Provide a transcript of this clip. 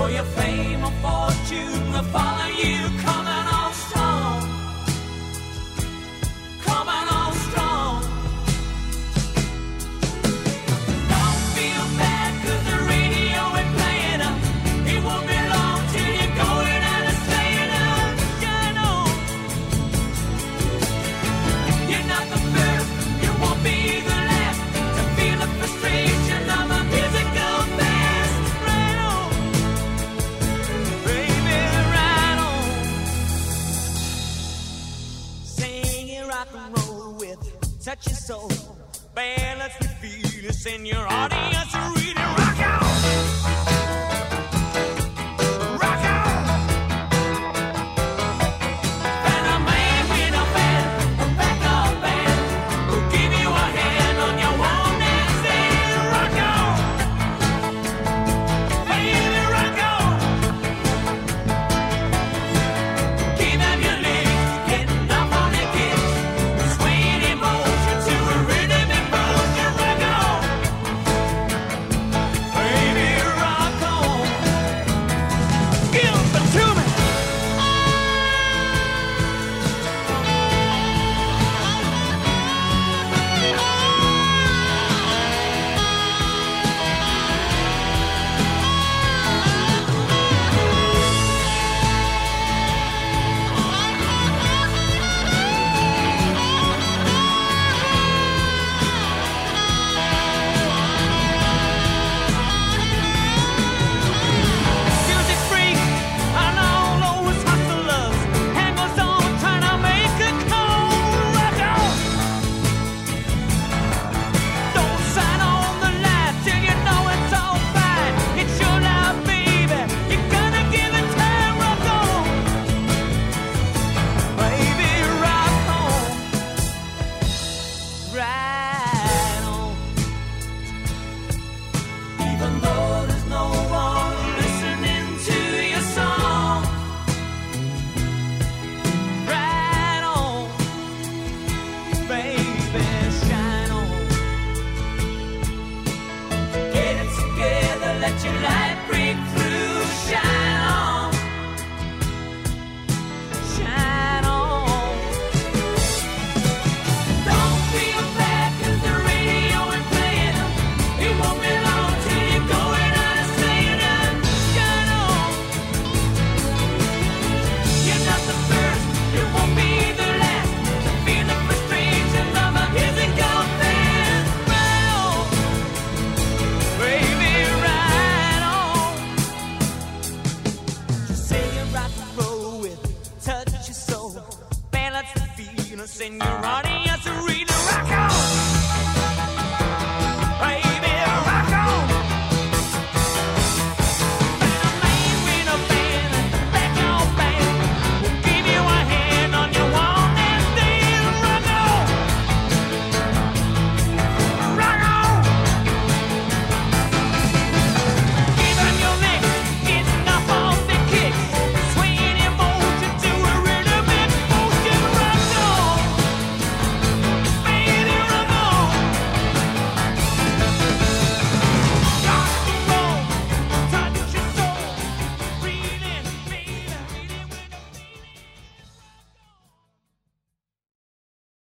for your fame or fortune, the follow you coming. touch your soul. Balance the feelings in your audience. Read. let your light as read rock record.